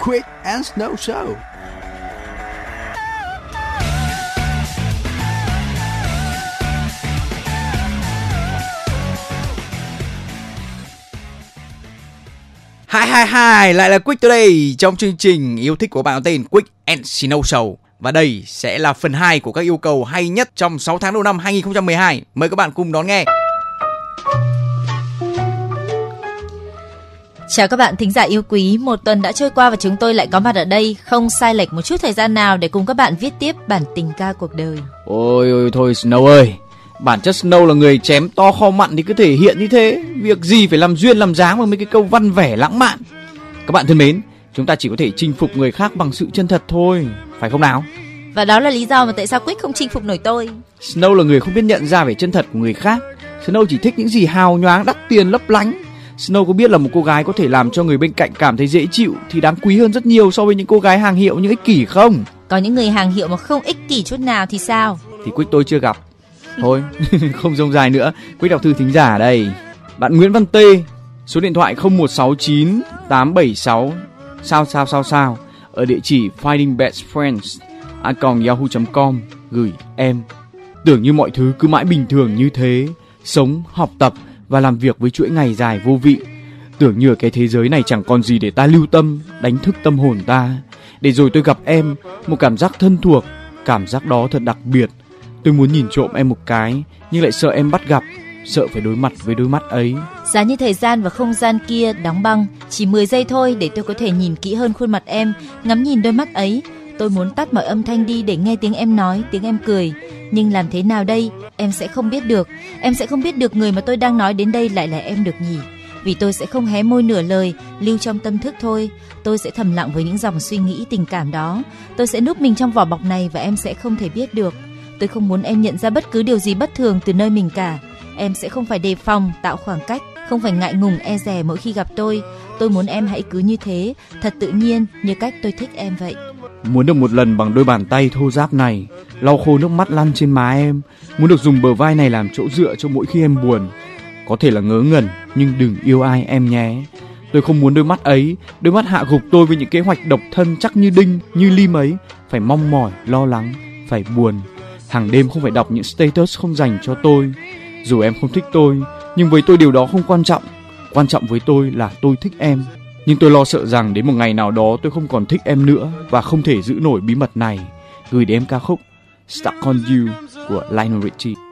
Quick and Snow Show. Hi hi hi, lại là Quick Today trong chương trình yêu thích của bạn tên Quick and Snow Show. Và đây sẽ là phần 2 của các yêu cầu hay nhất trong 6 tháng đầu năm 2012. Mời các bạn cùng đón nghe. Chào các bạn thính giả yêu quý, một tuần đã trôi qua và chúng tôi lại có mặt ở đây, không sai lệch một chút thời gian nào để cùng các bạn viết tiếp bản tình ca cuộc đời. Ôi ôi thôi Snow ơi, bản chất Snow là người chém to kho mặn thì cứ thể hiện như thế, việc gì phải làm duyên làm dáng bằng mấy cái câu văn vẻ lãng mạn. Các bạn thân mến, chúng ta chỉ có thể chinh phục người khác bằng sự chân thật thôi, phải không nào? Và đó là lý do mà tại sao Quick không chinh phục nổi tôi. Snow là người không biết nhận ra vẻ chân thật của người khác. Snow chỉ thích những gì hào nhoáng, đắt tiền, lấp lánh Snow có biết là một cô gái có thể làm cho người bên cạnh cảm thấy dễ chịu thì đáng quý hơn rất nhiều so với những cô gái hàng hiệu những ích kỷ không? Có những người hàng hiệu mà không ích kỷ chút nào thì sao? Thì Quick tôi chưa gặp. Thôi, không rông dài nữa, Quick đọc thư thính giả đây. Bạn Nguyễn Văn Tê, số điện thoại 0169 876 sao sao sao sao ở địa chỉ finding best friends a yahoo.com gửi em. Tưởng như mọi thứ cứ mãi bình thường như thế, sống, học tập và làm việc với chuỗi ngày dài vô vị. Tưởng như ở cái thế giới này chẳng còn gì để ta lưu tâm, đánh thức tâm hồn ta. Để rồi tôi gặp em, một cảm giác thân thuộc, cảm giác đó thật đặc biệt. Tôi muốn nhìn trộm em một cái, nhưng lại sợ em bắt gặp, sợ phải đối mặt với đôi mắt ấy. Giá như thời gian và không gian kia đóng băng, chỉ 10 giây thôi để tôi có thể nhìn kỹ hơn khuôn mặt em, ngắm nhìn đôi mắt ấy. Tôi muốn tắt mọi âm thanh đi để nghe tiếng em nói, tiếng em cười. Nhưng làm thế nào đây? Em sẽ không biết được. Em sẽ không biết được người mà tôi đang nói đến đây lại là em được nhỉ? Vì tôi sẽ không hé môi nửa lời lưu trong tâm thức thôi. Tôi sẽ thầm lặng với những dòng suy nghĩ tình cảm đó. Tôi sẽ núp mình trong vỏ bọc này và em sẽ không thể biết được. Tôi không muốn em nhận ra bất cứ điều gì bất thường từ nơi mình cả. Em sẽ không phải đề phòng tạo khoảng cách không phải ngại ngùng e dè mỗi khi gặp tôi. Tôi muốn em hãy cứ như thế thật tự nhiên như cách tôi thích em vậy muốn được một lần bằng đôi bàn tay thô ráp này, lau khô nước mắt lăn trên má em. Muốn được dùng bờ vai này làm chỗ dựa cho mỗi khi em buồn. Có thể là ngớ ngẩn, nhưng đừng yêu ai em nhé. Tôi không muốn đôi mắt ấy, đôi mắt hạ gục tôi với những kế hoạch độc thân chắc như đinh, như lim ấy. Phải mong mỏi, lo lắng, phải buồn. Hàng đêm không phải đọc những status không dành cho tôi. Dù em không thích tôi, nhưng với tôi điều đó không quan trọng. Quan trọng với tôi là tôi thích em nhưng tôi lo sợ rằng đến một ngày nào đó tôi không còn thích em nữa và không thể giữ nổi bí mật này gửi đến em ca khúc Stuck on You của Lionel Richie.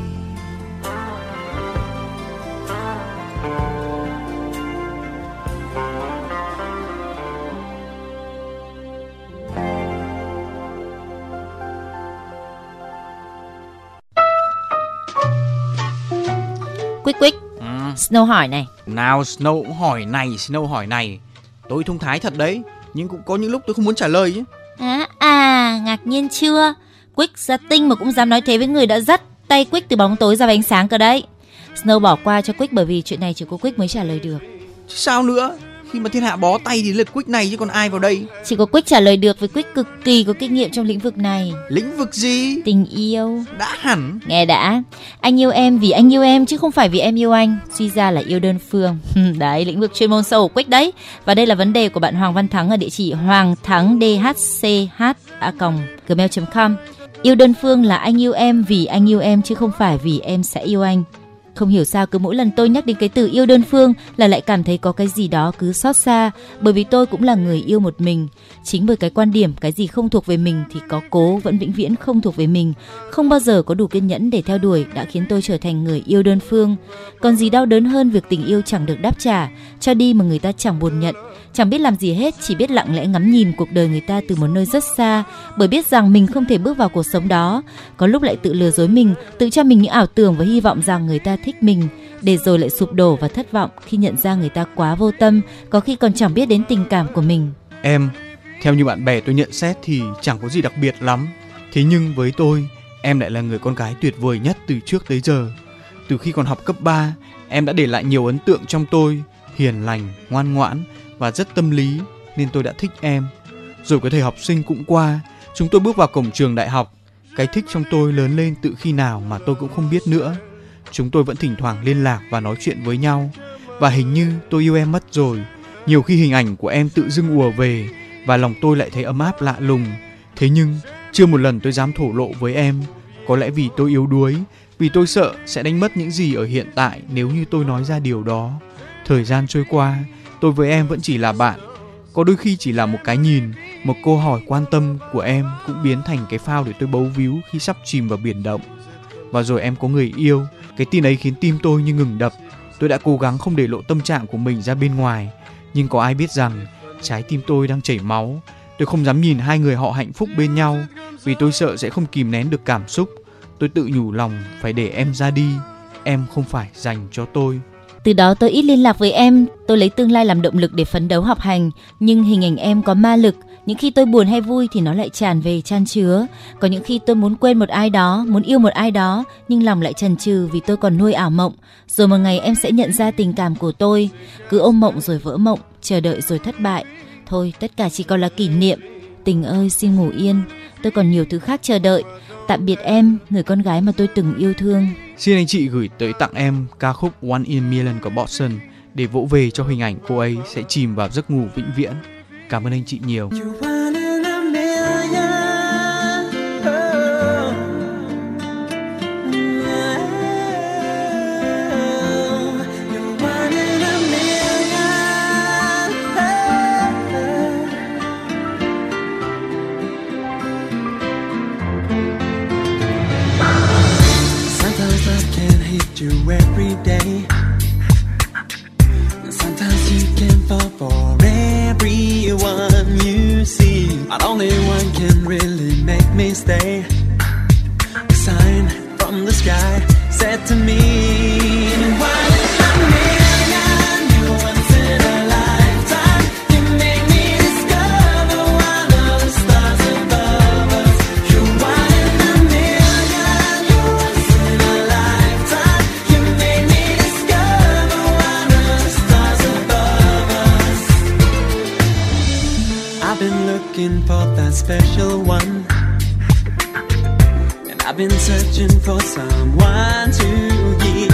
Quick quick, Ừ. Snow hỏi này. Nào Snow cũng hỏi này, Snow hỏi này. Tôi thông thái thật đấy, nhưng cũng có những lúc tôi không muốn trả lời chứ. À, à, ngạc nhiên chưa? Quick ra tinh mà cũng dám nói thế với người đã dắt tay Quick từ bóng tối ra ánh sáng cơ đấy. Snow bỏ qua cho Quick bởi vì chuyện này chỉ có Quick mới trả lời được. Chứ sao nữa? Khi mà thiên hạ bó tay thì lượt Quick này chứ còn ai vào đây? Chỉ có Quick trả lời được với Quick cực kỳ có kinh nghiệm trong lĩnh vực này. Lĩnh vực gì? Tình yêu. Đã hẳn. Nghe đã, anh yêu em vì anh yêu em chứ không phải vì em yêu anh. Suy ra là yêu đơn phương. đấy, lĩnh vực chuyên môn sâu của Quick đấy. Và đây là vấn đề của bạn Hoàng Văn Thắng ở địa chỉ hoàng thắng dhch@gmail.com. Yêu đơn phương là anh yêu em vì anh yêu em chứ không phải vì em sẽ yêu anh. Không hiểu sao cứ mỗi lần tôi nhắc đến cái từ yêu đơn phương là lại cảm thấy có cái gì đó cứ xót xa bởi vì tôi cũng là người yêu một mình. Chính bởi cái quan điểm cái gì không thuộc về mình thì có cố vẫn vĩnh viễn không thuộc về mình, không bao giờ có đủ kiên nhẫn để theo đuổi đã khiến tôi trở thành người yêu đơn phương. Còn gì đau đớn hơn việc tình yêu chẳng được đáp trả, cho đi mà người ta chẳng buồn nhận, chẳng biết làm gì hết, chỉ biết lặng lẽ ngắm nhìn cuộc đời người ta từ một nơi rất xa, bởi biết rằng mình không thể bước vào cuộc sống đó. Có lúc lại tự lừa dối mình, tự cho mình những ảo tưởng và hy vọng rằng người ta thích mình, để rồi lại sụp đổ và thất vọng khi nhận ra người ta quá vô tâm, có khi còn chẳng biết đến tình cảm của mình. Em, theo như bạn bè tôi nhận xét thì chẳng có gì đặc biệt lắm. Thế nhưng với tôi, em lại là người con gái tuyệt vời nhất từ trước tới giờ. Từ khi còn học cấp 3, em đã để lại nhiều ấn tượng trong tôi, hiền lành, ngoan ngoãn và rất tâm lý nên tôi đã thích em. Rồi cái thời học sinh cũng qua, chúng tôi bước vào cổng trường đại học. Cái thích trong tôi lớn lên từ khi nào mà tôi cũng không biết nữa. Chúng tôi vẫn thỉnh thoảng liên lạc và nói chuyện với nhau. Và hình như tôi yêu em mất rồi. Nhiều khi hình ảnh của em tự dưng ùa về và lòng tôi lại thấy ấm áp lạ lùng. Thế nhưng chưa một lần tôi dám thổ lộ với em. Có lẽ vì tôi yếu đuối, vì tôi sợ sẽ đánh mất những gì ở hiện tại nếu như tôi nói ra điều đó. Thời gian trôi qua, tôi với em vẫn chỉ là bạn. Có đôi khi chỉ là một cái nhìn, một câu hỏi quan tâm của em cũng biến thành cái phao để tôi bấu víu khi sắp chìm vào biển động. Và rồi em có người yêu, cái tin ấy khiến tim tôi như ngừng đập. Tôi đã cố gắng không để lộ tâm trạng của mình ra bên ngoài, nhưng có ai biết rằng trái tim tôi đang chảy máu. Tôi không dám nhìn hai người họ hạnh phúc bên nhau vì tôi sợ sẽ không kìm nén được cảm xúc. Tôi tự nhủ lòng phải để em ra đi, em không phải dành cho tôi. Từ đó tôi ít liên lạc với em, tôi lấy tương lai làm động lực để phấn đấu học hành, nhưng hình ảnh em có ma lực, những khi tôi buồn hay vui thì nó lại tràn về chan chứa. Có những khi tôi muốn quên một ai đó, muốn yêu một ai đó, nhưng lòng lại chần chừ vì tôi còn nuôi ảo mộng. Rồi một ngày em sẽ nhận ra tình cảm của tôi, cứ ôm mộng rồi vỡ mộng, chờ đợi rồi thất bại. Thôi, tất cả chỉ còn là kỷ niệm. Tình ơi, xin ngủ yên, tôi còn nhiều thứ khác chờ đợi. Tạm biệt em, người con gái mà tôi từng yêu thương. Xin anh chị gửi tới tặng em ca khúc One in Million của Boston để vỗ về cho hình ảnh cô ấy sẽ chìm vào giấc ngủ vĩnh viễn. Cảm ơn anh chị nhiều. Ờ, ờ, ờ, you every day. Sometimes you can fall for. But only one can really make me stay. A sign from the sky said to me, been searching for someone to give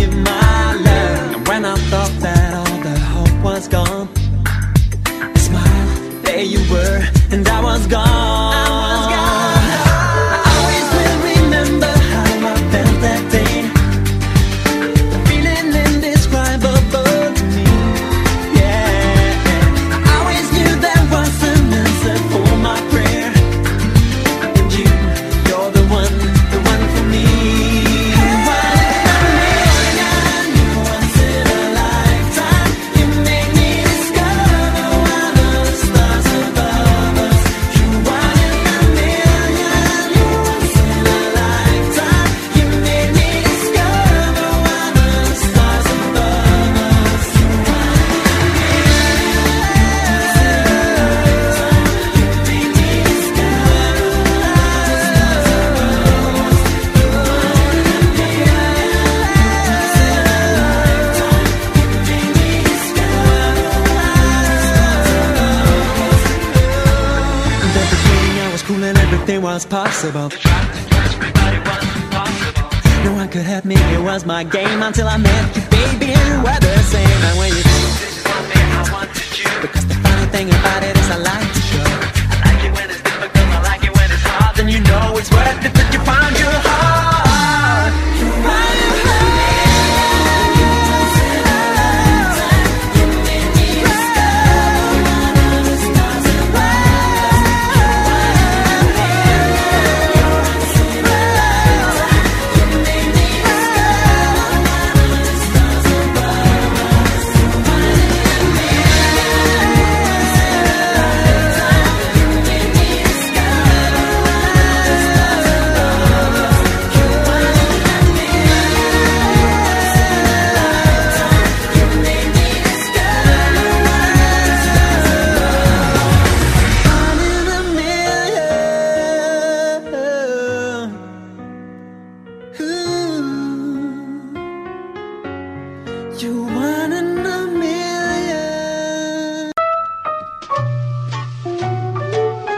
thing about it is I like to show. I like it when it's difficult, I like it when it's hard. Then you know it's worth it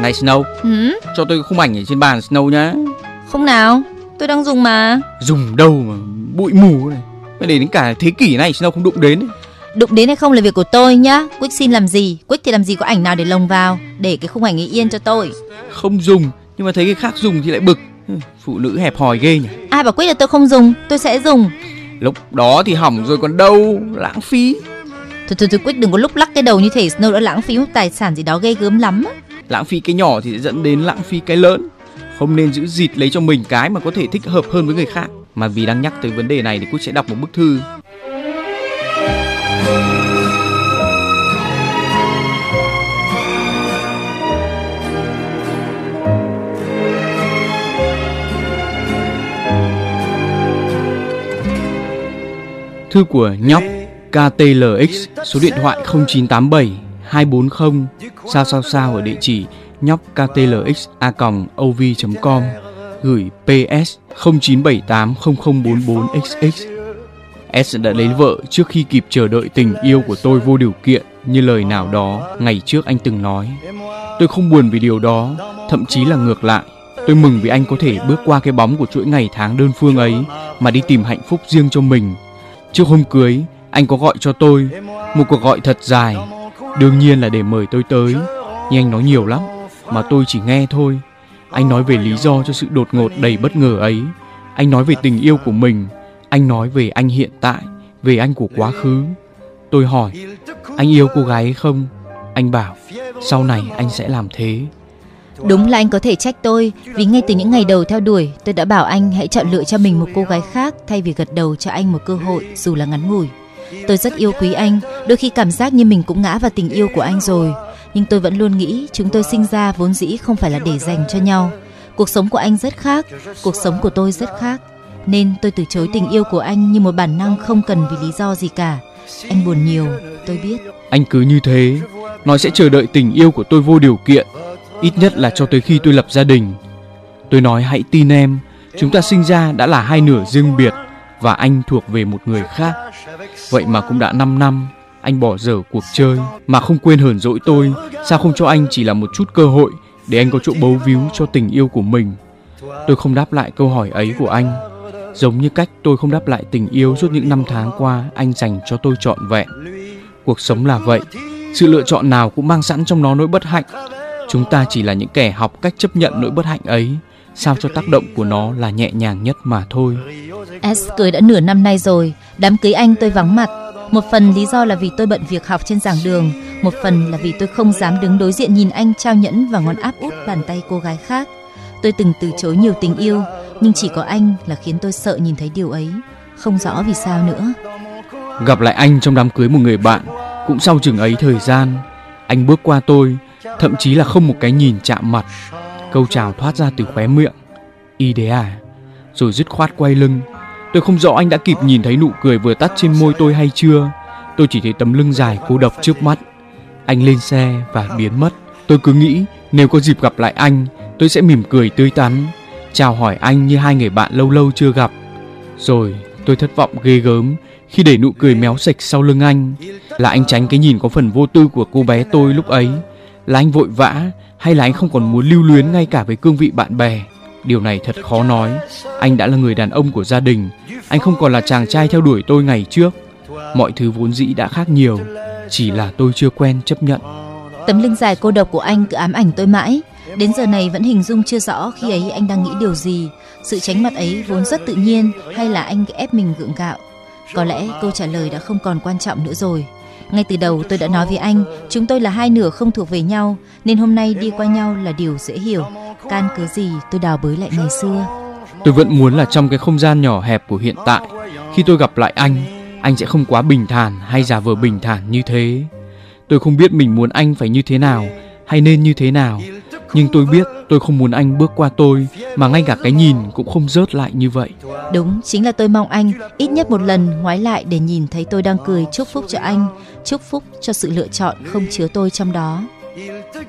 Này Snow, Hử? cho tôi khung ảnh ở trên bàn Snow nhá. Không nào, tôi đang dùng mà. Dùng đâu mà bụi mù này. Mới để đến cả thế kỷ này Snow không đụng đến. Đụng đến hay không là việc của tôi nhá. Quick xin làm gì? Quick thì làm gì có ảnh nào để lồng vào. Để cái khung ảnh ấy yên cho tôi. Không dùng, nhưng mà thấy cái khác dùng thì lại bực. Hừ, Phụ nữ hẹp hòi ghê nhỉ. Ai bảo Quick là tôi không dùng, tôi sẽ dùng. Lúc đó thì hỏng rồi còn đâu, lãng phí. Thôi thôi thôi Quick đừng có lúc lắc cái đầu như thể Snow đã lãng phí một tài sản gì đó ghê gớm lắm á. Lãng phí cái nhỏ thì sẽ dẫn đến lãng phí cái lớn. Không nên giữ dịt lấy cho mình cái mà có thể thích hợp hơn với người khác. Mà vì đang nhắc tới vấn đề này thì Quốc sẽ đọc một bức thư Thư của nhóc KTLX số điện thoại 0987 240 sao sao sao ở địa chỉ nhóc KTLX a ov.com gửi PS 0978 0044 XX S đã lấy vợ trước khi kịp chờ đợi tình yêu của tôi vô điều kiện như lời nào đó ngày trước anh từng nói. Tôi không buồn vì điều đó, thậm chí là ngược lại. Tôi mừng vì anh có thể bước qua cái bóng của chuỗi ngày tháng đơn phương ấy mà đi tìm hạnh phúc riêng cho mình. Trước hôm cưới, anh có gọi cho tôi một cuộc gọi thật dài. Đương nhiên là để mời tôi tới, nhưng anh nói nhiều lắm mà tôi chỉ nghe thôi. Anh nói về lý do cho sự đột ngột đầy bất ngờ ấy. Anh nói về tình yêu của mình. Anh nói về anh hiện tại, về anh của quá khứ. Tôi hỏi, anh yêu cô gái ấy không? Anh bảo, sau này anh sẽ làm thế. Đúng là anh có thể trách tôi vì ngay từ những ngày đầu theo đuổi tôi đã bảo anh hãy chọn lựa cho mình một cô gái khác thay vì gật đầu cho anh một cơ hội dù là ngắn ngủi. Tôi rất yêu quý anh, đôi khi cảm giác như mình cũng ngã vào tình yêu của anh rồi. Nhưng tôi vẫn luôn nghĩ chúng tôi sinh ra vốn dĩ không phải là để dành cho nhau. Cuộc sống của anh rất khác, cuộc sống của tôi rất khác. Nên tôi từ chối tình yêu của anh như một bản năng không cần vì lý do gì cả. Anh buồn nhiều, tôi biết. Anh cứ như thế, nói sẽ chờ đợi tình yêu của tôi vô điều kiện, ít nhất là cho tới khi tôi lập gia đình. Tôi nói hãy tin em, chúng ta sinh ra đã là hai nửa riêng biệt và anh thuộc về một người khác. Vậy mà cũng đã 5 năm, anh bỏ dở cuộc chơi mà không quên hờn dỗi tôi, sao không cho anh chỉ là một chút cơ hội để anh có chỗ bấu víu cho tình yêu của mình. Tôi không đáp lại câu hỏi ấy của anh, giống như cách tôi không đáp lại tình yêu suốt những năm tháng qua anh dành cho tôi trọn vẹn. Cuộc sống là vậy, sự lựa chọn nào cũng mang sẵn trong nó nỗi bất hạnh. Chúng ta chỉ là những kẻ học cách chấp nhận nỗi bất hạnh ấy, sao cho tác động của nó là nhẹ nhàng nhất mà thôi. S cười đã nửa năm nay rồi, đám cưới anh tôi vắng mặt. Một phần lý do là vì tôi bận việc học trên giảng đường, một phần là vì tôi không dám đứng đối diện nhìn anh trao nhẫn và ngón áp út bàn tay cô gái khác. Tôi từng từ chối nhiều tình yêu, nhưng chỉ có anh là khiến tôi sợ nhìn thấy điều ấy. Không rõ vì sao nữa. Gặp lại anh trong đám cưới một người bạn, cũng sau chừng ấy thời gian, anh bước qua tôi, thậm chí là không một cái nhìn chạm mặt. Câu chào thoát ra từ khóe miệng. Y à? Rồi dứt khoát quay lưng. Tôi không rõ anh đã kịp nhìn thấy nụ cười vừa tắt trên môi tôi hay chưa. Tôi chỉ thấy tấm lưng dài cô độc trước mắt. Anh lên xe và biến mất. Tôi cứ nghĩ nếu có dịp gặp lại anh, tôi sẽ mỉm cười tươi tắn, chào hỏi anh như hai người bạn lâu lâu chưa gặp. Rồi tôi thất vọng ghê gớm khi để nụ cười méo sạch sau lưng anh. Là anh tránh cái nhìn có phần vô tư của cô bé tôi lúc ấy. Là anh vội vã hay là anh không còn muốn lưu luyến ngay cả với cương vị bạn bè. Điều này thật khó nói. Anh đã là người đàn ông của gia đình. Anh không còn là chàng trai theo đuổi tôi ngày trước. Mọi thứ vốn dĩ đã khác nhiều. Chỉ là tôi chưa quen chấp nhận. Tấm lưng dài cô độc của anh cứ ám ảnh tôi mãi. Đến giờ này vẫn hình dung chưa rõ khi ấy anh đang nghĩ điều gì. Sự tránh mặt ấy vốn rất tự nhiên, hay là anh ép mình gượng gạo. Có lẽ câu trả lời đã không còn quan trọng nữa rồi. Ngay từ đầu tôi đã nói với anh, chúng tôi là hai nửa không thuộc về nhau, nên hôm nay đi qua nhau là điều dễ hiểu. Can cứ gì tôi đào bới lại ngày xưa. Tôi vẫn muốn là trong cái không gian nhỏ hẹp của hiện tại, khi tôi gặp lại anh, anh sẽ không quá bình thản hay giả vờ bình thản như thế. Tôi không biết mình muốn anh phải như thế nào hay nên như thế nào, nhưng tôi biết tôi không muốn anh bước qua tôi mà ngay cả cái nhìn cũng không rớt lại như vậy. Đúng, chính là tôi mong anh ít nhất một lần ngoái lại để nhìn thấy tôi đang cười chúc phúc cho anh, chúc phúc cho sự lựa chọn không chứa tôi trong đó.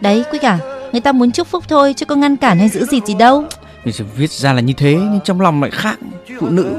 Đấy, quý cả à, người ta muốn chúc phúc thôi chứ có ngăn cản hay giữ gì gì đâu. Mình sẽ viết ra là như thế nhưng trong lòng lại khác phụ nữ.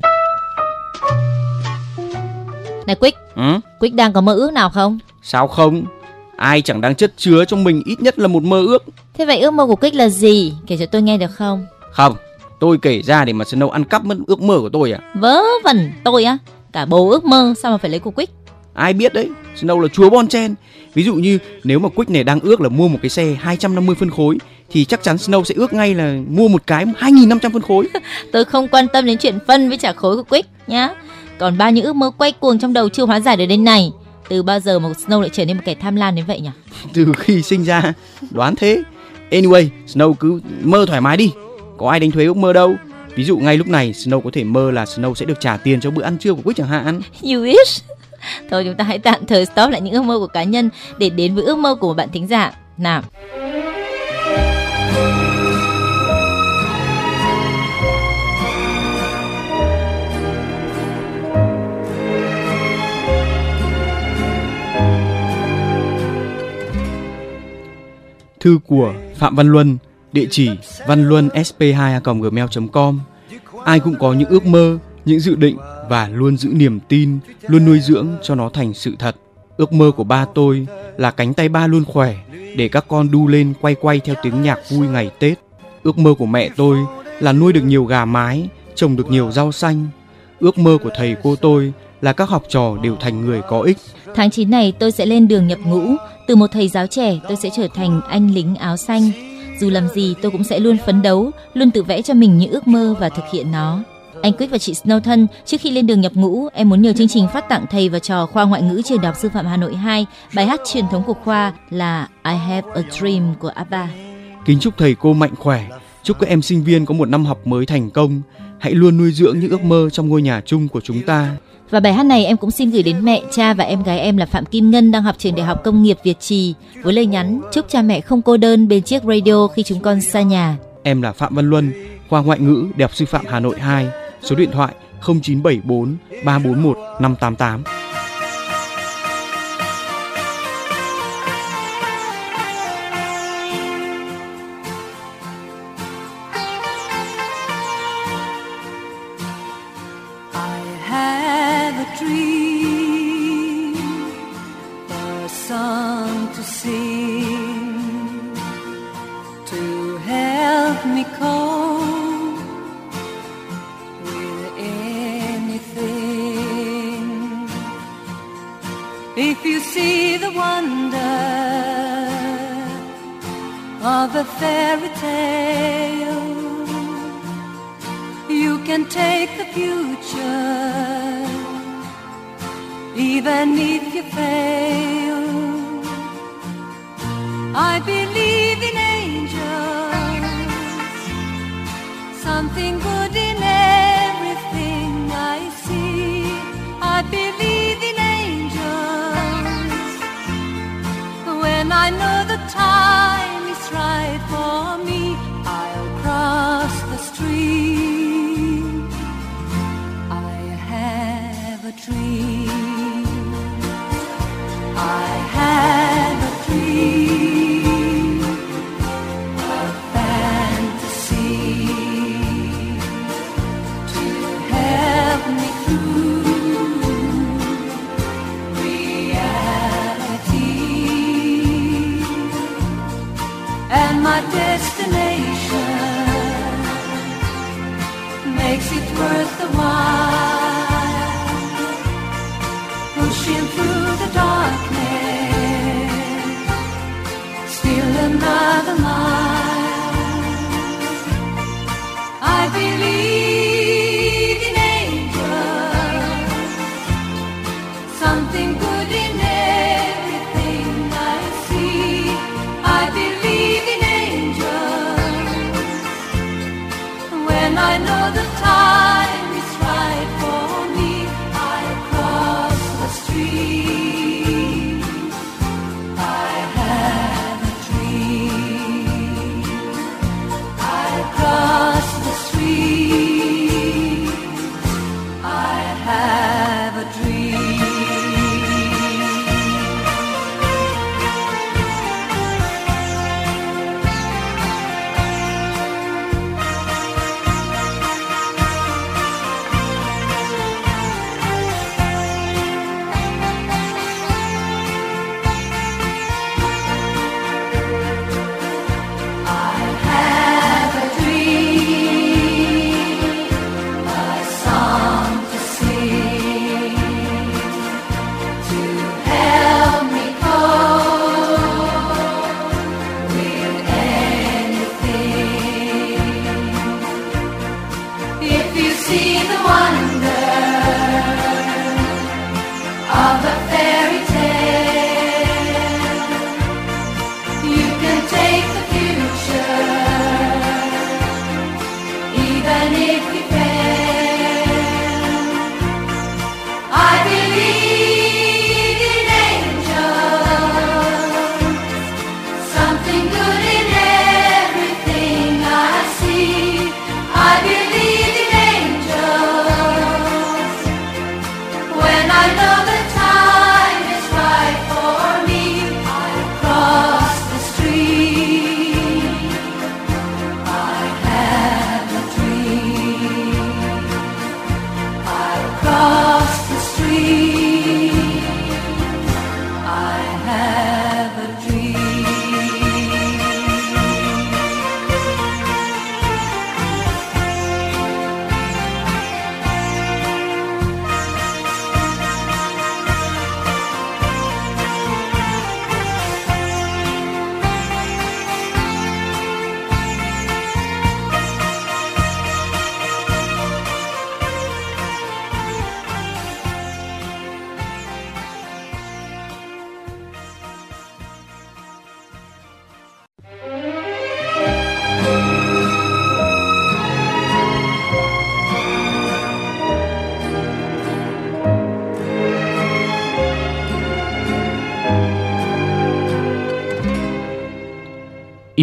Này Quick, Ừ? Quick đang có mơ ước nào không? Sao không? Ai chẳng đang chất chứa trong mình ít nhất là một mơ ước. Thế vậy ước mơ của Quick là gì? Kể cho tôi nghe được không? Không, tôi kể ra để mà Snow ăn cắp mất ước mơ của tôi à? Vớ vẩn, tôi á, cả bố ước mơ sao mà phải lấy của Quick? Ai biết đấy, Snow là chúa bon chen. Ví dụ như nếu mà Quick này đang ước là mua một cái xe 250 phân khối thì chắc chắn Snow sẽ ước ngay là mua một cái 2.500 phân khối. Tôi không quan tâm đến chuyện phân với trả khối của Quick nhá. Còn bao nhiêu ước mơ quay cuồng trong đầu chưa hóa giải được đến này. Từ bao giờ mà Snow lại trở nên một kẻ tham lam đến vậy nhỉ? Từ khi sinh ra, đoán thế. Anyway, Snow cứ mơ thoải mái đi. Có ai đánh thuế ước mơ đâu. Ví dụ ngay lúc này Snow có thể mơ là Snow sẽ được trả tiền cho bữa ăn trưa của Quick chẳng hạn. You wish. Thôi chúng ta hãy tạm thời stop lại những ước mơ của cá nhân để đến với ước mơ của một bạn thính giả. Nào, Thư của Phạm Văn Luân, địa chỉ văn luân sp 2 gmail com Ai cũng có những ước mơ, những dự định và luôn giữ niềm tin, luôn nuôi dưỡng cho nó thành sự thật. Ước mơ của ba tôi là cánh tay ba luôn khỏe để các con đu lên quay quay theo tiếng nhạc vui ngày Tết. Ước mơ của mẹ tôi là nuôi được nhiều gà mái, trồng được nhiều rau xanh. Ước mơ của thầy cô tôi là các học trò đều thành người có ích tháng 9 này tôi sẽ lên đường nhập ngũ. Từ một thầy giáo trẻ tôi sẽ trở thành anh lính áo xanh. Dù làm gì tôi cũng sẽ luôn phấn đấu, luôn tự vẽ cho mình những ước mơ và thực hiện nó. Anh Quick và chị Snow thân, trước khi lên đường nhập ngũ, em muốn nhờ chương trình phát tặng thầy và trò khoa ngoại ngữ trường Đại học Sư phạm Hà Nội 2 bài hát truyền thống của khoa là I Have a Dream của ABBA. Kính chúc thầy cô mạnh khỏe, chúc các em sinh viên có một năm học mới thành công. Hãy luôn nuôi dưỡng những ước mơ trong ngôi nhà chung của chúng ta. Và bài hát này em cũng xin gửi đến mẹ, cha và em gái em là Phạm Kim Ngân đang học trường Đại học Công nghiệp Việt Trì với lời nhắn chúc cha mẹ không cô đơn bên chiếc radio khi chúng con xa nhà. Em là Phạm Văn Luân, khoa ngoại ngữ, Đại học Sư phạm Hà Nội 2, số điện thoại 0974 341 588.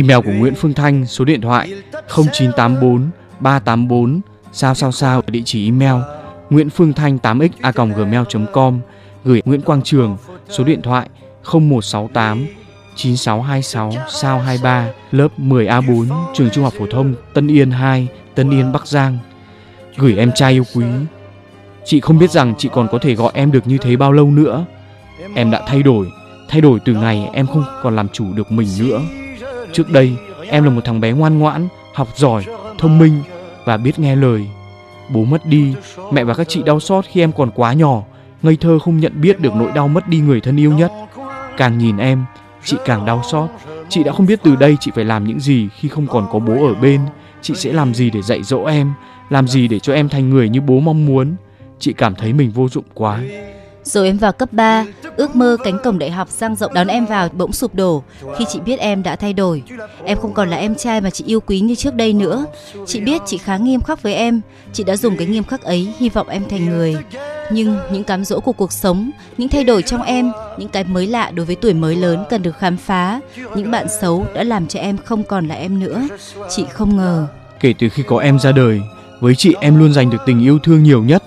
Email của Nguyễn Phương Thanh, số điện thoại 0984 384 sao sao sao, địa chỉ email Nguyễn Phương Thanh 8x a gmail.com gửi Nguyễn Quang Trường, số điện thoại 0168 9626 sao 23 lớp 10A4 trường Trung học phổ thông Tân Yên 2 Tân Yên, Bắc Giang. Gửi em trai yêu quý. Chị không biết rằng chị còn có thể gọi em được như thế bao lâu nữa. Em đã thay đổi. Thay đổi từ ngày em không còn làm chủ được mình nữa trước đây, em là một thằng bé ngoan ngoãn, học giỏi, thông minh và biết nghe lời. Bố mất đi, mẹ và các chị đau xót khi em còn quá nhỏ, ngây thơ không nhận biết được nỗi đau mất đi người thân yêu nhất. Càng nhìn em, chị càng đau xót. Chị đã không biết từ đây chị phải làm những gì khi không còn có bố ở bên. Chị sẽ làm gì để dạy dỗ em, làm gì để cho em thành người như bố mong muốn. Chị cảm thấy mình vô dụng quá. Rồi em vào cấp 3, ước mơ cánh cổng đại học sang rộng đón em vào bỗng sụp đổ khi chị biết em đã thay đổi. Em không còn là em trai mà chị yêu quý như trước đây nữa. Chị biết chị khá nghiêm khắc với em, chị đã dùng cái nghiêm khắc ấy hy vọng em thành người. Nhưng những cám dỗ của cuộc sống, những thay đổi trong em, những cái mới lạ đối với tuổi mới lớn cần được khám phá, những bạn xấu đã làm cho em không còn là em nữa. Chị không ngờ. kể từ khi có em ra đời với chị em luôn giành được tình yêu thương nhiều nhất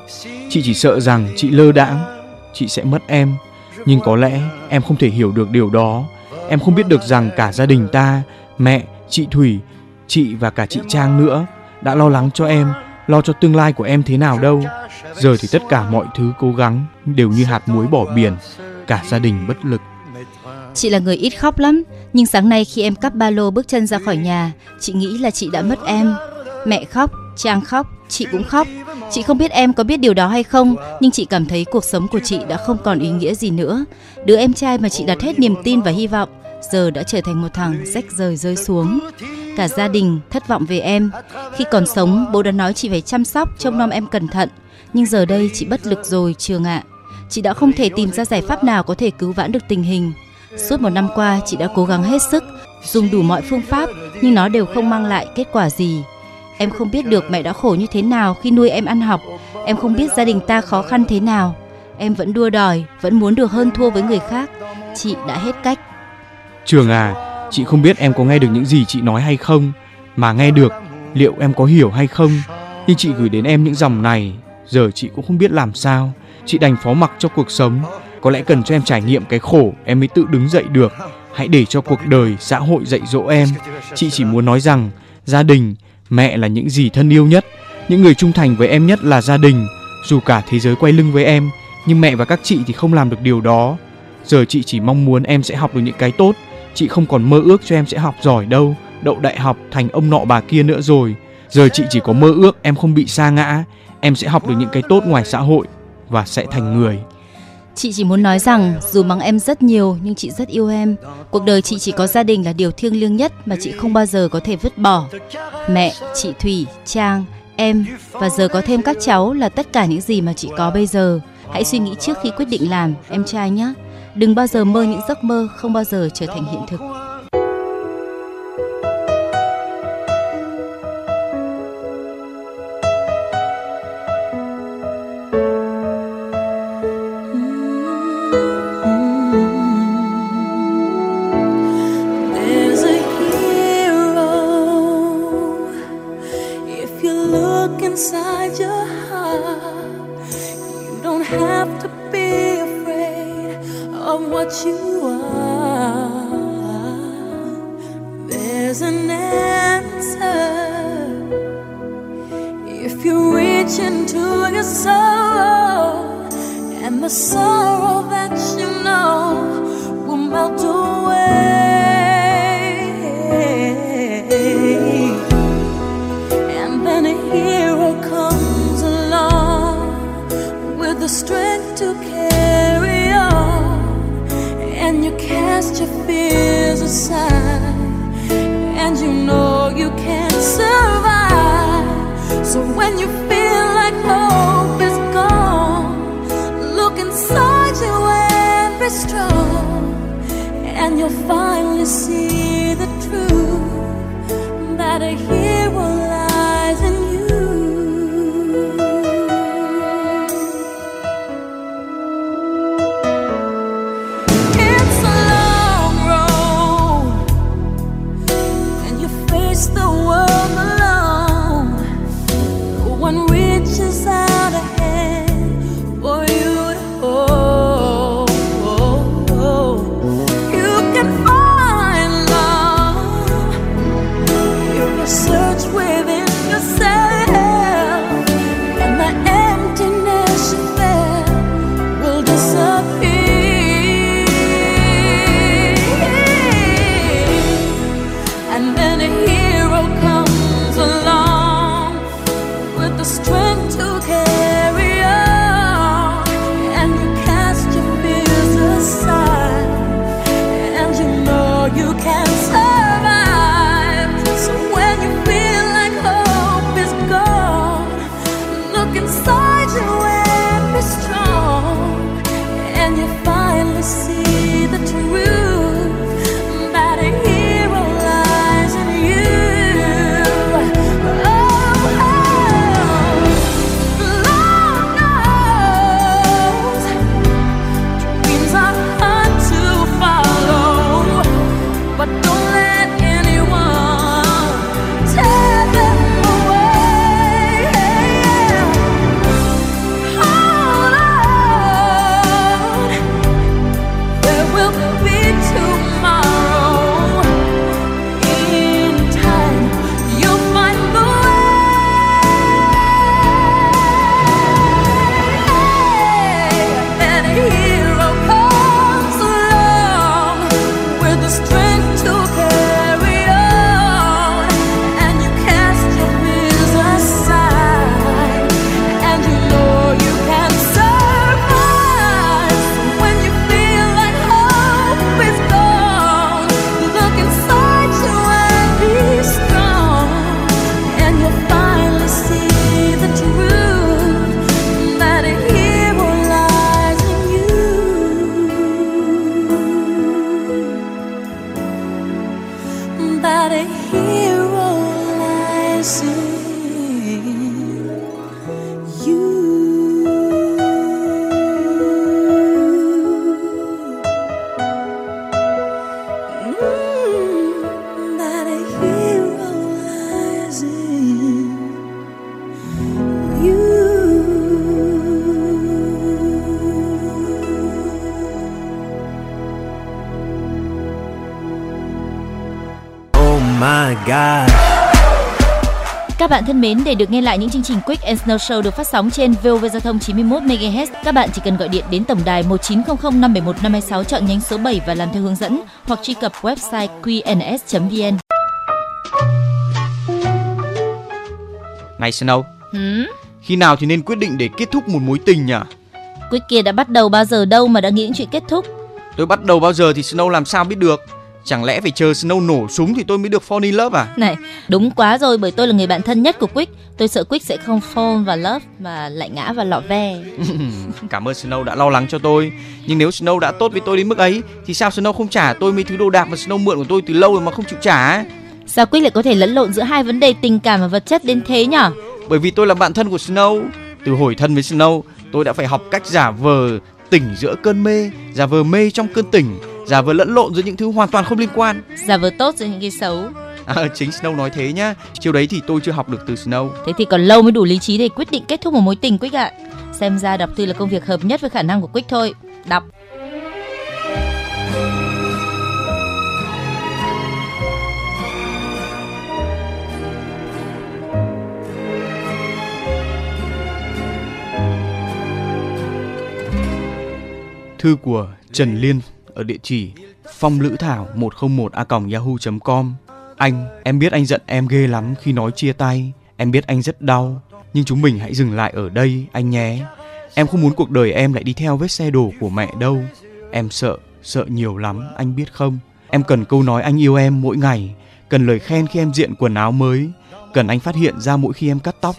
chị chỉ sợ rằng chị lơ đãng chị sẽ mất em. Nhưng có lẽ em không thể hiểu được điều đó. Em không biết được rằng cả gia đình ta mẹ chị thủy chị và cả chị trang nữa đã lo lắng cho em lo cho tương lai của em thế nào đâu. Giờ thì tất cả mọi thứ cố gắng đều như hạt muối bỏ biển cả gia đình bất lực. Chị là người ít khóc lắm, nhưng sáng nay khi em cắp ba lô bước chân ra khỏi nhà, chị nghĩ là chị đã mất em. Mẹ khóc, Trang khóc, chị cũng khóc. Chị không biết em có biết điều đó hay không, nhưng chị cảm thấy cuộc sống của chị đã không còn ý nghĩa gì nữa. Đứa em trai mà chị đặt hết niềm tin và hy vọng giờ đã trở thành một thằng rách rời rơi xuống. Cả gia đình thất vọng về em. Khi còn sống, bố đã nói chị phải chăm sóc, trông nom em cẩn thận. Nhưng giờ đây chị bất lực rồi, Trường ạ. Chị đã không thể tìm ra giải pháp nào có thể cứu vãn được tình hình. Suốt một năm qua, chị đã cố gắng hết sức, dùng đủ mọi phương pháp, nhưng nó đều không mang lại kết quả gì. Em không biết được mẹ đã khổ như thế nào khi nuôi em ăn học. Em không biết gia đình ta khó khăn thế nào. Em vẫn đua đòi, vẫn muốn được hơn thua với người khác. Chị đã hết cách. Trường à, chị không biết em có nghe được những gì chị nói hay không, mà nghe được, liệu em có hiểu hay không? Nhưng chị gửi đến em những dòng này, giờ chị cũng không biết làm sao. Chị đành phó mặc cho cuộc sống, có lẽ cần cho em trải nghiệm cái khổ em mới tự đứng dậy được. Hãy để cho cuộc đời, xã hội dạy dỗ em. Chị chỉ muốn nói rằng, gia đình, mẹ là những gì thân yêu nhất, những người trung thành với em nhất là gia đình. Dù cả thế giới quay lưng với em, nhưng mẹ và các chị thì không làm được điều đó. Giờ chị chỉ mong muốn em sẽ học được những cái tốt. Chị không còn mơ ước cho em sẽ học giỏi đâu, đậu đại học thành ông nọ bà kia nữa rồi. Giờ chị chỉ có mơ ước em không bị sa ngã, em sẽ học được những cái tốt ngoài xã hội và sẽ thành người. Chị chỉ muốn nói rằng dù mắng em rất nhiều nhưng chị rất yêu em. Cuộc đời chị chỉ có gia đình là điều thiêng liêng nhất mà chị không bao giờ có thể vứt bỏ. Mẹ, chị Thủy, Trang, em và giờ có thêm các cháu là tất cả những gì mà chị có bây giờ. Hãy suy nghĩ trước khi quyết định làm, em trai nhé. Đừng bao giờ mơ những giấc mơ không bao giờ trở thành hiện thực. Thân mến, để được nghe lại những chương trình Quick and Snow Show được phát sóng trên VOV Giao thông 91 MHz, các bạn chỉ cần gọi điện đến tổng đài 1900 571 526 chọn nhánh số 7 và làm theo hướng dẫn hoặc truy cập website qns.vn. Này Snow, Hmm? khi nào thì nên quyết định để kết thúc một mối tình nhỉ? Quick kia đã bắt đầu bao giờ đâu mà đã nghĩ chuyện kết thúc. Tôi bắt đầu bao giờ thì Snow làm sao biết được? Chẳng lẽ phải chờ Snow nổ súng thì tôi mới được fall in love à? Này, đúng quá rồi bởi tôi là người bạn thân nhất của Quick. Tôi sợ Quick sẽ không fall vào love mà lại ngã vào lọ ve. Cảm ơn Snow đã lo lắng cho tôi. Nhưng nếu Snow đã tốt với tôi đến mức ấy thì sao Snow không trả tôi mấy thứ đồ đạc mà Snow mượn của tôi từ lâu rồi mà không chịu trả? Sao Quick lại có thể lẫn lộn giữa hai vấn đề tình cảm và vật chất đến thế nhở? Bởi vì tôi là bạn thân của Snow. Từ hồi thân với Snow, tôi đã phải học cách giả vờ tỉnh giữa cơn mê, giả vờ mê trong cơn tỉnh, giả vờ lẫn lộn giữa những thứ hoàn toàn không liên quan. Giả vờ tốt giữa những cái xấu. À, chính Snow nói thế nhá. Chiều đấy thì tôi chưa học được từ Snow. Thế thì còn lâu mới đủ lý trí để quyết định kết thúc một mối tình Quick ạ. Xem ra đọc thư là công việc hợp nhất với khả năng của Quick thôi. Đọc. Thư của Trần Liên ở địa chỉ phong lữ thảo 101 a yahoo.com Anh, em biết anh giận em ghê lắm khi nói chia tay. Em biết anh rất đau. Nhưng chúng mình hãy dừng lại ở đây, anh nhé. Em không muốn cuộc đời em lại đi theo vết xe đổ của mẹ đâu. Em sợ, sợ nhiều lắm, anh biết không? Em cần câu nói anh yêu em mỗi ngày. Cần lời khen khi em diện quần áo mới. Cần anh phát hiện ra mỗi khi em cắt tóc.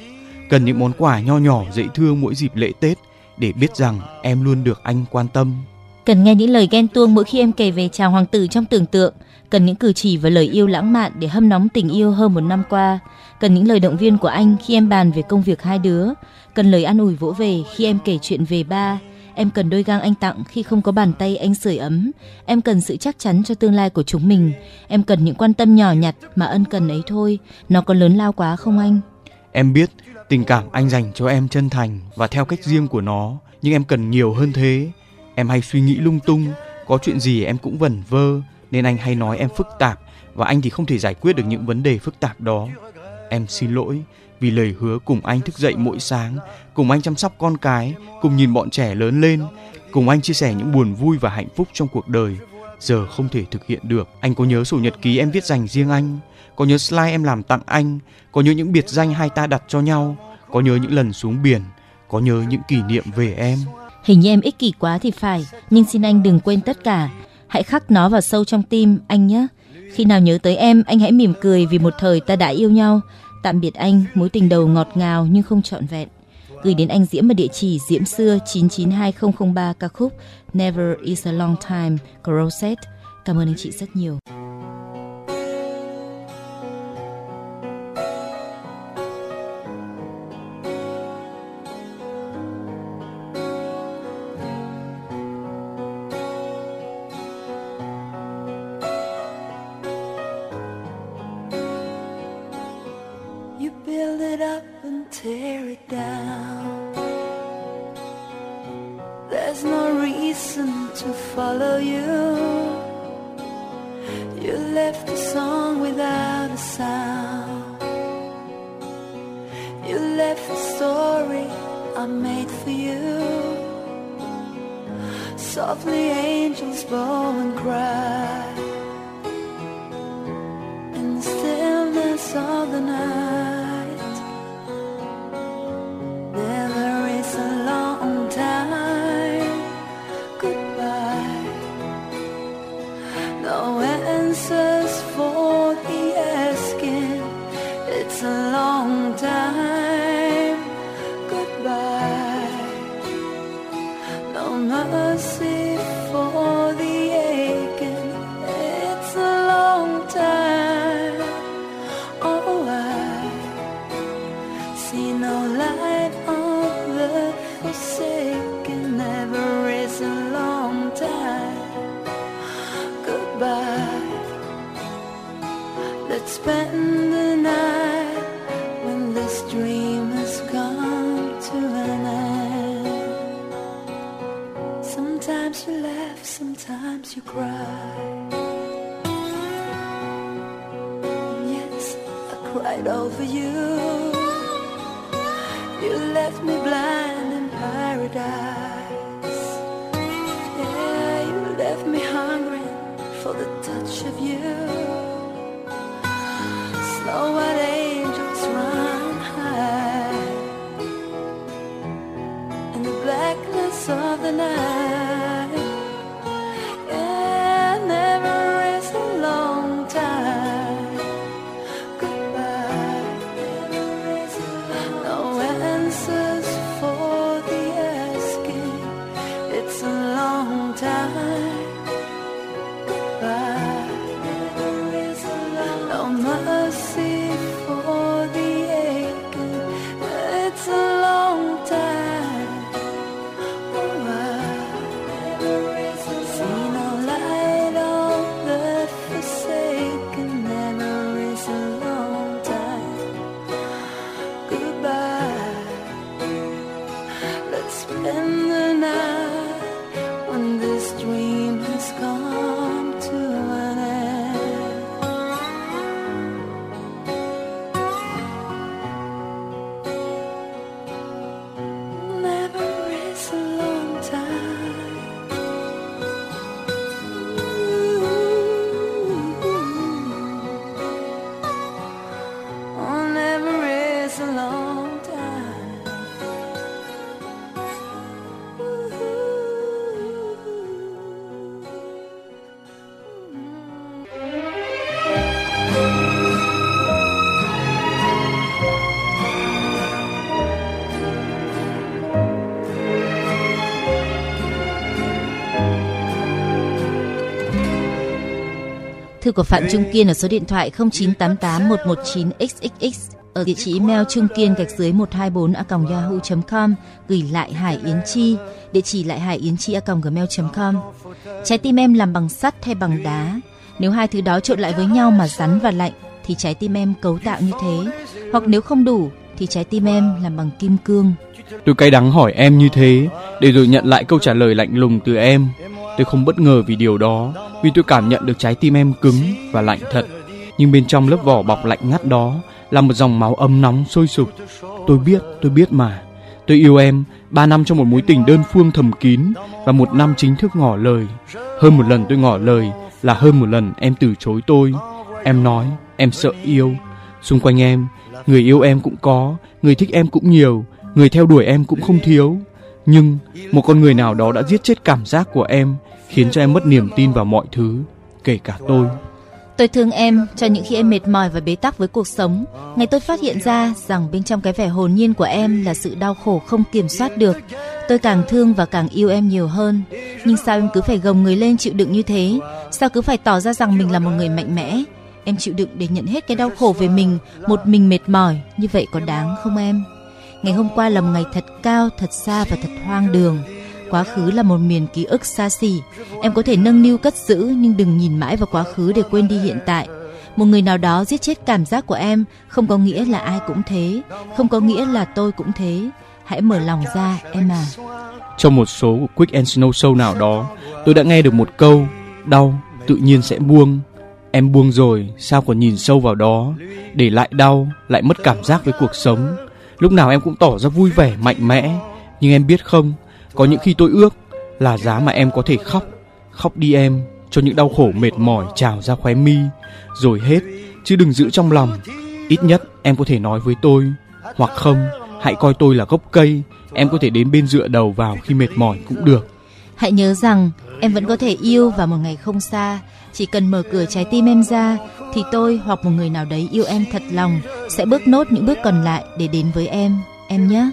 Cần những món quà nho nhỏ dễ thương mỗi dịp lễ Tết để biết rằng em luôn được anh quan tâm. Cần nghe những lời ghen tuông mỗi khi em kể về chàng hoàng tử trong tưởng tượng. Cần những cử chỉ và lời yêu lãng mạn để hâm nóng tình yêu hơn một năm qua. Cần những lời động viên của anh khi em bàn về công việc hai đứa. Cần lời an ủi vỗ về khi em kể chuyện về ba. Em cần đôi gang anh tặng khi không có bàn tay anh sưởi ấm. Em cần sự chắc chắn cho tương lai của chúng mình. Em cần những quan tâm nhỏ nhặt mà ân cần ấy thôi. Nó có lớn lao quá không anh? Em biết tình cảm anh dành cho em chân thành và theo cách riêng của nó, nhưng em cần nhiều hơn thế. Em hay suy nghĩ lung tung, có chuyện gì em cũng vẩn vơ, nên anh hay nói em phức tạp và anh thì không thể giải quyết được những vấn đề phức tạp đó. Em xin lỗi vì lời hứa cùng anh thức dậy mỗi sáng, cùng anh chăm sóc con cái, cùng nhìn bọn trẻ lớn lên, cùng anh chia sẻ những buồn vui và hạnh phúc trong cuộc đời. Giờ không thể thực hiện được. Anh có nhớ sổ nhật ký em viết dành riêng anh, có nhớ slide em làm tặng anh, có nhớ những biệt danh hai ta đặt cho nhau, có nhớ những lần xuống biển, có nhớ những kỷ niệm về em. Hình như em ích kỷ quá thì phải, nhưng xin anh đừng quên tất cả. Hãy khắc nó vào sâu trong tim anh nhé. Khi nào nhớ tới em, anh hãy mỉm cười vì một thời ta đã yêu nhau. Tạm biệt anh, mối tình đầu ngọt ngào nhưng không trọn vẹn. Gửi đến anh Diễm ở địa chỉ diễm xưa 992003 ca khúc Never is a long time của Rosette. Cảm ơn anh chị rất nhiều. Sometimes you cry. Yes, I cried over you. You left me blind in paradise. Yeah, you left me hungry for the touch of you. Snow white angels run high in the blackness of the night. Thư của Phạm Trung Kiên ở số điện thoại 0988119119xxx ở địa chỉ email trung kiên gạch dưới 124 a yahoo.com gửi lại Hải Yến Chi. Địa chỉ lại Hải Yến Chi a gmail.com trái tim em làm bằng sắt hay bằng đá? Nếu hai thứ đó trộn lại với nhau mà rắn và lạnh thì trái tim em cấu tạo như thế. Hoặc nếu không đủ thì trái tim em làm bằng kim cương. Tôi cay đắng hỏi em như thế để rồi nhận lại câu trả lời lạnh lùng từ em. Tôi không bất ngờ vì điều đó, vì tôi cảm nhận được trái tim em cứng và lạnh thật. Nhưng bên trong lớp vỏ bọc lạnh ngắt đó là một dòng máu ấm nóng sôi sục. Tôi biết, tôi biết mà. Tôi yêu em ba năm trong một mối tình đơn phương thầm kín và một năm chính thức ngỏ lời. Hơn một lần tôi ngỏ lời là hơn một lần em từ chối tôi. Em nói em sợ yêu. Xung quanh em, người yêu em cũng có, người thích em cũng nhiều, người theo đuổi em cũng không thiếu. Nhưng một con người nào đó đã giết chết cảm giác của em, khiến cho em mất niềm tin vào mọi thứ, kể cả tôi. Tôi thương em cho những khi em mệt mỏi và bế tắc với cuộc sống. Ngày tôi phát hiện ra rằng bên trong cái vẻ hồn nhiên của em là sự đau khổ không kiểm soát được. Tôi càng thương và càng yêu em nhiều hơn. Nhưng sao em cứ phải gồng người lên chịu đựng như thế? Sao cứ phải tỏ ra rằng mình là một người mạnh mẽ? Em chịu đựng để nhận hết cái đau khổ về mình, một mình mệt mỏi. Như vậy có đáng không em? Ngày hôm qua là một ngày thật cao, thật xa và thật hoang đường. Quá khứ là một miền ký ức xa xỉ. Em có thể nâng niu cất giữ nhưng đừng nhìn mãi vào quá khứ để quên đi hiện tại. Một người nào đó giết chết cảm giác của em không có nghĩa là ai cũng thế, không có nghĩa là tôi cũng thế. Hãy mở lòng ra em à. Trong một số của Quick and Snow Show nào đó, tôi đã nghe được một câu đau tự nhiên sẽ buông. Em buông rồi, sao còn nhìn sâu vào đó, để lại đau, lại mất cảm giác với cuộc sống. Lúc nào em cũng tỏ ra vui vẻ, mạnh mẽ, nhưng em biết không, có những khi tôi ước là giá mà em có thể khóc, khóc đi em, cho những đau khổ mệt mỏi trào ra khóe mi, rồi hết, chứ đừng giữ trong lòng. Ít nhất em có thể nói với tôi, hoặc không, hãy coi tôi là gốc cây, em có thể đến bên dựa đầu vào khi mệt mỏi cũng được. Hãy nhớ rằng em vẫn có thể yêu và một ngày không xa. Chỉ cần mở cửa trái tim em ra thì tôi hoặc một người nào đấy yêu em thật lòng sẽ bước nốt những bước còn lại để đến với em, em nhé.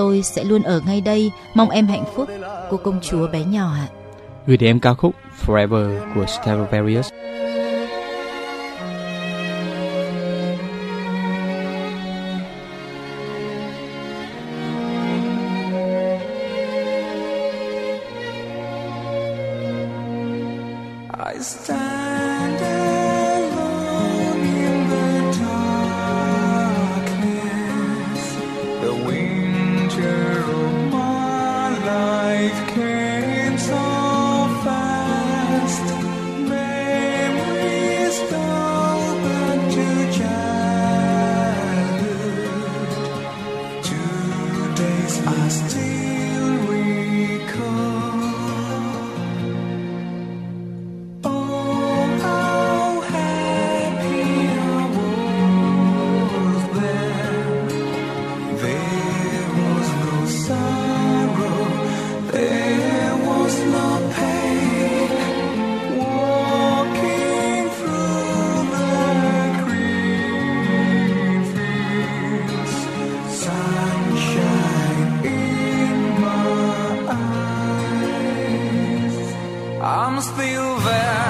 Tôi sẽ luôn ở ngay đây, mong em hạnh phúc, cô công chúa bé nhỏ ạ. Gửi đến em ca khúc Forever của Stradivarius. I'm still there.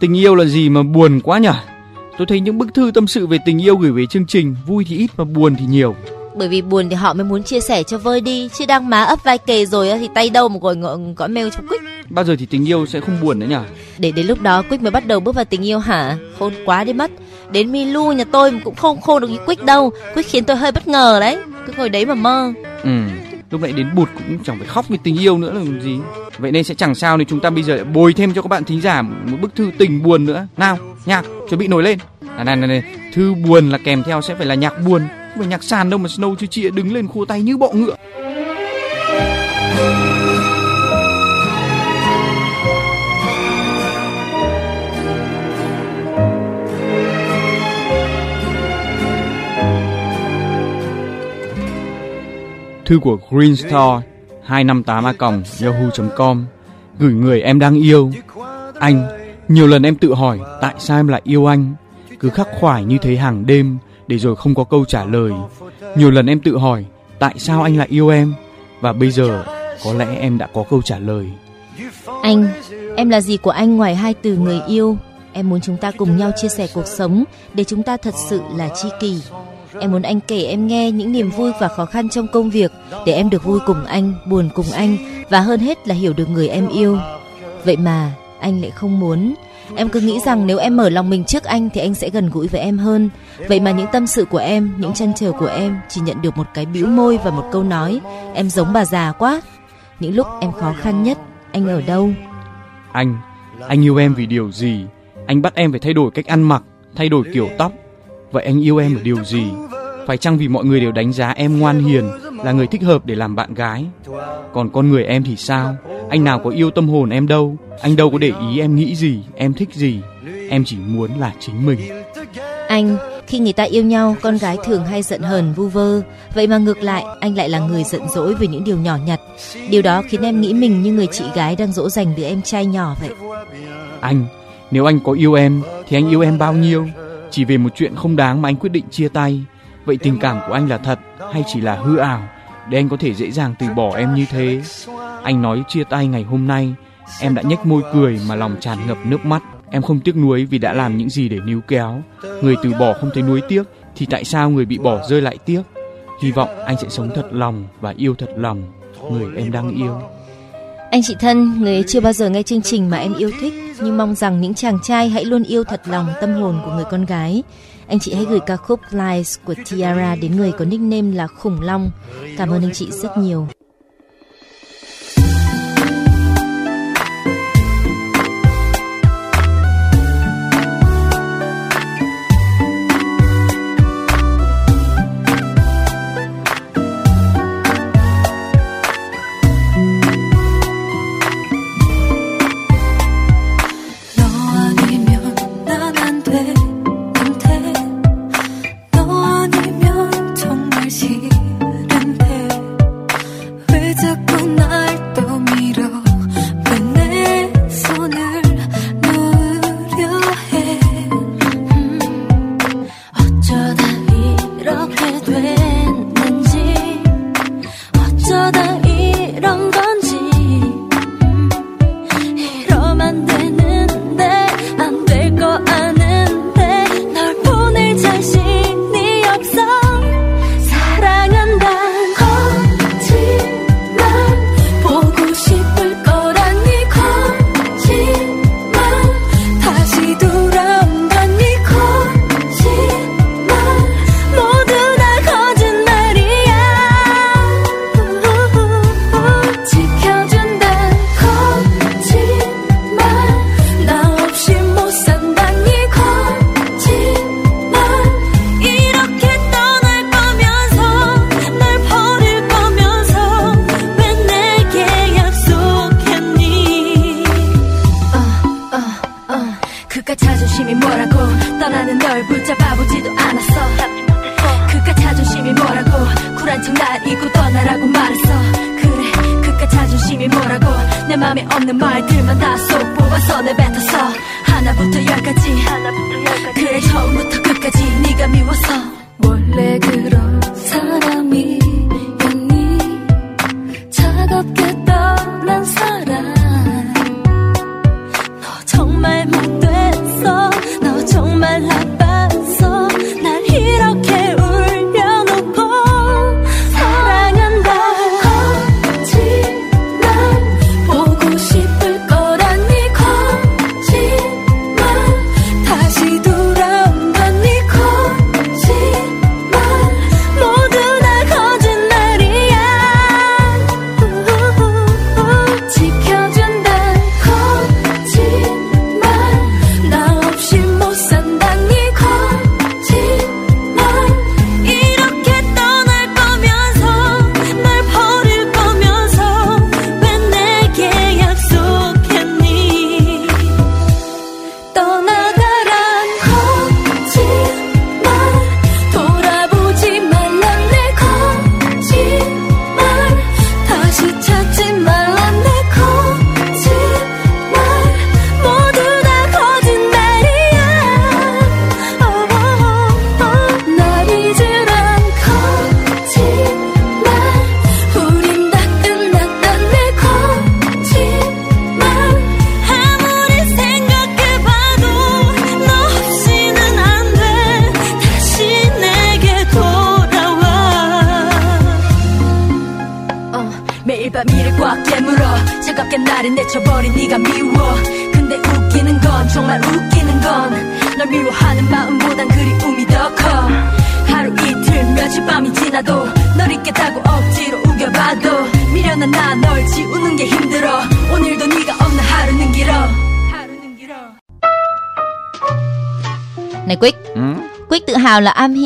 Tình yêu là gì mà buồn quá nhỉ? Tôi thấy những bức thư tâm sự về tình yêu gửi về chương trình vui thì ít mà buồn thì nhiều. Bởi vì buồn thì họ mới muốn chia sẻ cho vơi đi, chứ đang má ấp vai kề rồi thì tay đâu mà gọi gọi, gọi mail cho Quick. Bao giờ thì tình yêu sẽ không buồn nữa nhỉ? Để đến lúc đó Quick mới bắt đầu bước vào tình yêu hả? Khôn quá đi mất. Đến Milu nhà tôi cũng không khôn được như Quick đâu. Quick khiến tôi hơi bất ngờ đấy. Cứ ngồi đấy mà mơ. Ừ, lúc nãy đến bụt cũng chẳng phải khóc vì tình yêu nữa là gì. Vậy nên sẽ chẳng sao nếu chúng ta bây giờ lại bồi thêm cho các bạn thính giả một bức thư tình buồn nữa. Nào, nhạc chuẩn bị nổi lên. À, này, này, này, thư buồn là kèm theo sẽ phải là nhạc buồn. Không phải nhạc sàn đâu mà Snow chưa chị đứng lên khua tay như bọ ngựa. Thư của Green Star 258a yahoo.com gửi người em đang yêu. Anh, nhiều lần em tự hỏi tại sao em lại yêu anh, cứ khắc khoải như thế hàng đêm để rồi không có câu trả lời. Nhiều lần em tự hỏi tại sao anh lại yêu em và bây giờ có lẽ em đã có câu trả lời. Anh, em là gì của anh ngoài hai từ người yêu? Em muốn chúng ta cùng nhau chia sẻ cuộc sống để chúng ta thật sự là tri kỷ. Em muốn anh kể em nghe những niềm vui và khó khăn trong công việc để em được vui cùng anh, buồn cùng anh và hơn hết là hiểu được người em yêu. Vậy mà anh lại không muốn. Em cứ nghĩ rằng nếu em mở lòng mình trước anh thì anh sẽ gần gũi với em hơn. Vậy mà những tâm sự của em, những chăn trở của em chỉ nhận được một cái bĩu môi và một câu nói em giống bà già quá. Những lúc em khó khăn nhất, anh ở đâu? Anh, anh yêu em vì điều gì? Anh bắt em phải thay đổi cách ăn mặc, thay đổi kiểu tóc. Vậy anh yêu em ở điều gì? Phải chăng vì mọi người đều đánh giá em ngoan hiền, là người thích hợp để làm bạn gái? Còn con người em thì sao? Anh nào có yêu tâm hồn em đâu? Anh đâu có để ý em nghĩ gì, em thích gì? Em chỉ muốn là chính mình. Anh, khi người ta yêu nhau, con gái thường hay giận hờn vu vơ. Vậy mà ngược lại, anh lại là người giận dỗi về những điều nhỏ nhặt. Điều đó khiến em nghĩ mình như người chị gái đang dỗ dành đứa em trai nhỏ vậy. Anh, nếu anh có yêu em thì anh yêu em bao nhiêu? Chỉ vì một chuyện không đáng mà anh quyết định chia tay. Vậy tình cảm của anh là thật hay chỉ là hư ảo để anh có thể dễ dàng từ bỏ em như thế? Anh nói chia tay ngày hôm nay, em đã nhếch môi cười mà lòng tràn ngập nước mắt. Em không tiếc nuối vì đã làm những gì để níu kéo. Người từ bỏ không thấy nuối tiếc thì tại sao người bị bỏ rơi lại tiếc? Hy vọng anh sẽ sống thật lòng và yêu thật lòng người em đang yêu. Anh chị thân, người chưa bao giờ nghe chương trình mà em yêu thích, nhưng mong rằng những chàng trai hãy luôn yêu thật lòng tâm hồn của người con gái. Anh chị hãy gửi ca khúc Lies của Tiara đến người có nickname là Khủng Long. Cảm ơn anh chị rất nhiều.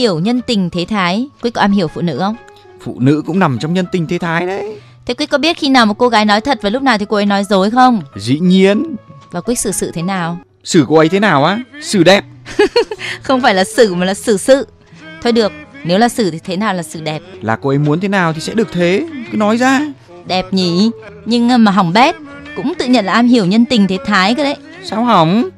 Hiểu nhân tình thế thái. Quick có am hiểu phụ nữ không? Phụ nữ cũng nằm trong nhân tình thế thái đấy. Thế Quick có biết khi nào một cô gái nói thật và lúc nào thì cô ấy nói dối không? Dĩ nhiên. Và Quick xử sự thế nào? Xử cô ấy thế nào á? Xử đẹp. Không phải là xử mà là xử sự. Thôi được, nếu là xử thì thế nào là xử đẹp? Là cô ấy muốn thế nào thì sẽ được thế. Cứ nói ra. Đẹp nhỉ? Nhưng ờ, mà hỏng bét cũng tự nhận là am hiểu nhân tình thế thái cơ đấy. Sao hỏng?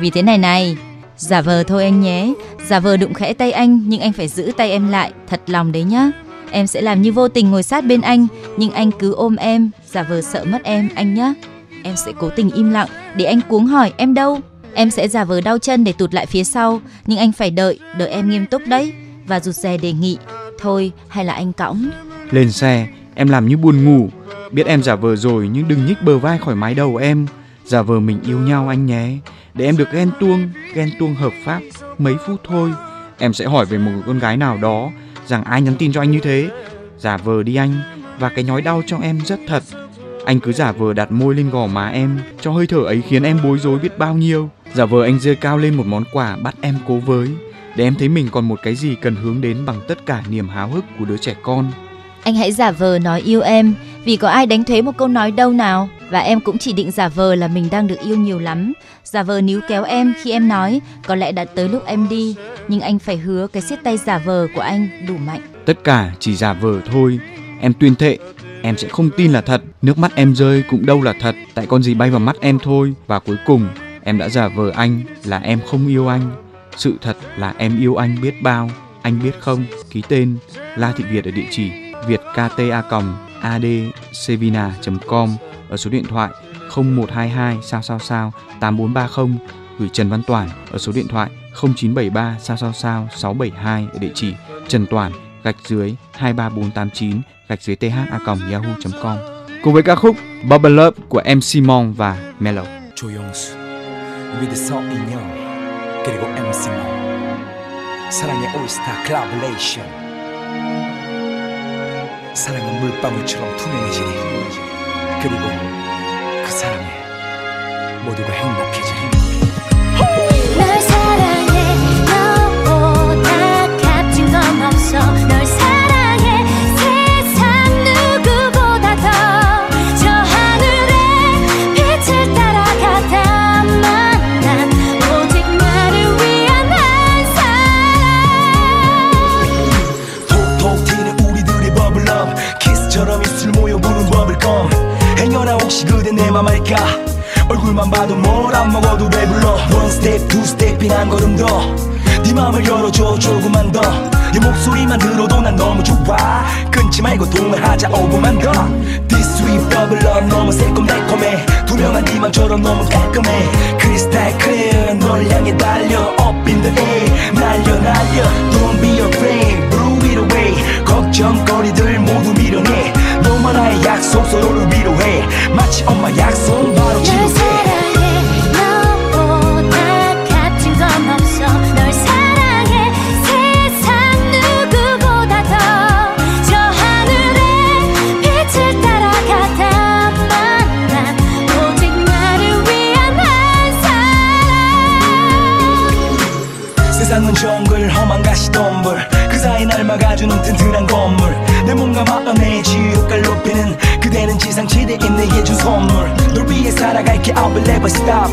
Vì thế này này, giả vờ thôi anh nhé. Giả vờ đụng khẽ tay anh nhưng anh phải giữ tay em lại, thật lòng đấy nhá. Em sẽ làm như vô tình ngồi sát bên anh nhưng anh cứ ôm em, giả vờ sợ mất em anh nhá. Em sẽ cố tình im lặng để anh cuống hỏi em đâu. Em sẽ giả vờ đau chân để tụt lại phía sau nhưng anh phải đợi, đợi em nghiêm túc đấy và rụt rè đề nghị thôi hay là anh cõng. Lên xe, em làm như buồn ngủ. Biết em giả vờ rồi nhưng đừng nhích bờ vai khỏi mái đầu em. Giả vờ mình yêu nhau anh nhé. Để em được ghen tuông, ghen tuông hợp pháp mấy phút thôi. Em sẽ hỏi về một con gái nào đó rằng ai nhắn tin cho anh như thế. Giả vờ đi anh và cái nhói đau cho em rất thật. Anh cứ giả vờ đặt môi lên gò má em cho hơi thở ấy khiến em bối rối biết bao nhiêu. Giả vờ anh giơ cao lên một món quà bắt em cố với để em thấy mình còn một cái gì cần hướng đến bằng tất cả niềm háo hức của đứa trẻ con. Anh hãy giả vờ nói yêu em vì có ai đánh thuế một câu nói đâu nào và em cũng chỉ định giả vờ là mình đang được yêu nhiều lắm giả vờ níu kéo em khi em nói có lẽ đã tới lúc em đi nhưng anh phải hứa cái siết tay giả vờ của anh đủ mạnh Tất cả chỉ giả vờ thôi. Em tuyên thệ, em sẽ không tin là thật. Nước mắt em rơi cũng đâu là thật. Tại con gì bay vào mắt em thôi. Và cuối cùng, em đã giả vờ anh là em không yêu anh. Sự thật là em yêu anh biết bao. Anh biết không? Ký tên La Thị Việt ở địa chỉ vietkta adcvina.com ở số điện thoại 0122 sao sao sao 8430 gửi Trần Văn Toản ở số điện thoại 0973 sao sao sao 672 ở địa chỉ Trần Toản gạch dưới 23489 gạch dưới tha yahoo.com cùng với ca khúc Bubble Love của MC Mon và Melo. 조영수 위드 서인영 그리고 MC모 사랑의 올스타 클라블레이션 사랑은 물방울처럼 투명해지니 그리고 그 사랑에 모두가 행복해 맘을 열어줘. 조금만 더 네 목소리만 들어도 난 너무 좋아. 끊지 말고 통화하자. 5분만 더. This sweet bubble love 너무 새콤달콤해. 투명한 네 맘처럼 너무 깔끔해. 크리스탈 클리어 널 향해 달려. Up in the air. 날려 날려. Don't be afraid. Blew it away. 걱정거리들 모두 밀어내. 너만 나의 약속 서로를 위로해. 마치 엄마 약속 바로 널 지도해 날 막아주는 튼튼한 건물. 내 몸과 마음의 지옥을 높이는 그대는 지상치대인 내게 준 선물. 널 위해 살아갈게 I will never stop.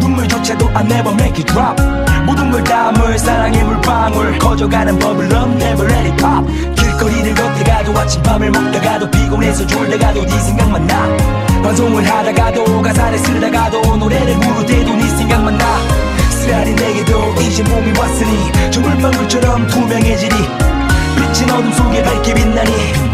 눈물조차도 I never make it drop. 모든 걸 담을 사랑의 물방울. 커져가는 버블럼 never let it pop. 길거리를 걷다가도 아침밥을 먹다가도 피곤해서 졸다가도 네 생각만 나. 방송을 하다가도 가사를 쓰다가도 노래를 부를 때도 네 생각만 나. 쓰라린 내게도 이제 몸이 왔으니 저 물방울처럼 투명해지리 빛은 어둠 속에 밝게 빛나니